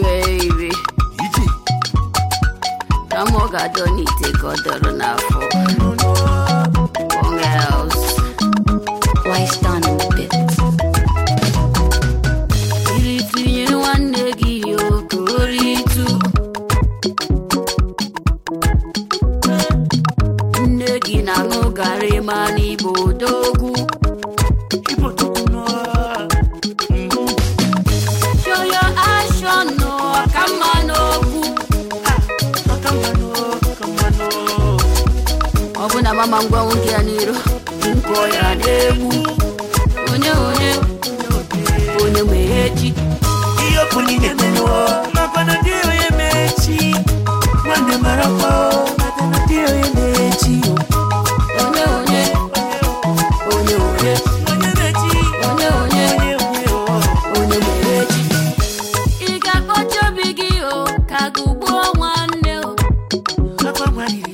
baby. Kama ọ ga-adọ n'ite ka ọ dọrọ n'afọ else. Wise done on the bit. iri tinye nwanne gị o ka o ritu nne gị na-aṅụ garị ma n'igbo odogwu ọ mama ngwa nwoke ya n'iro. Nkọ ya n'egwu onye onye onye nwe echi ihe ọkụ niile menụọ makwa na dị onye mechi. Nwanne marakwa maka na dị onye mechi onye onye onye onye mechi. Onye onye onye onye o onye mere echi ị ga-akpọchi obi gị o ka nwanne o akwa nwanile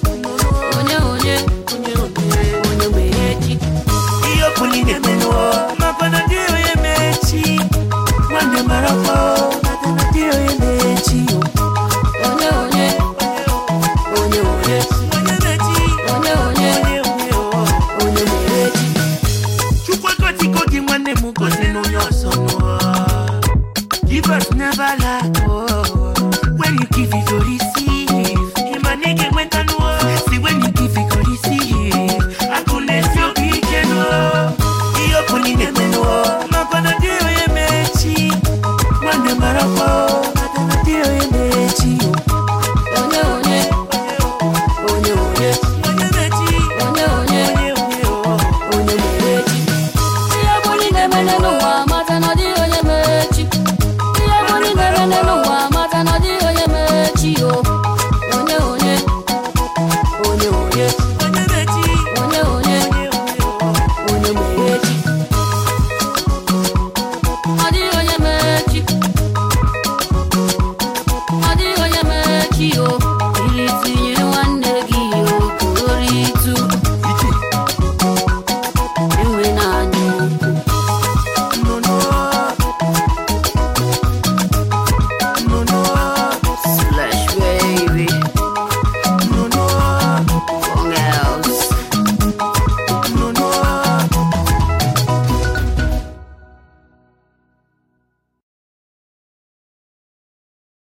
God never lie. Oh, when you give, you go receive. Him a nigga went and was. Oh. See, when you give, you go receive. I couldn't feel big, you know. Oh. He opened in the oh. door. Not gonna do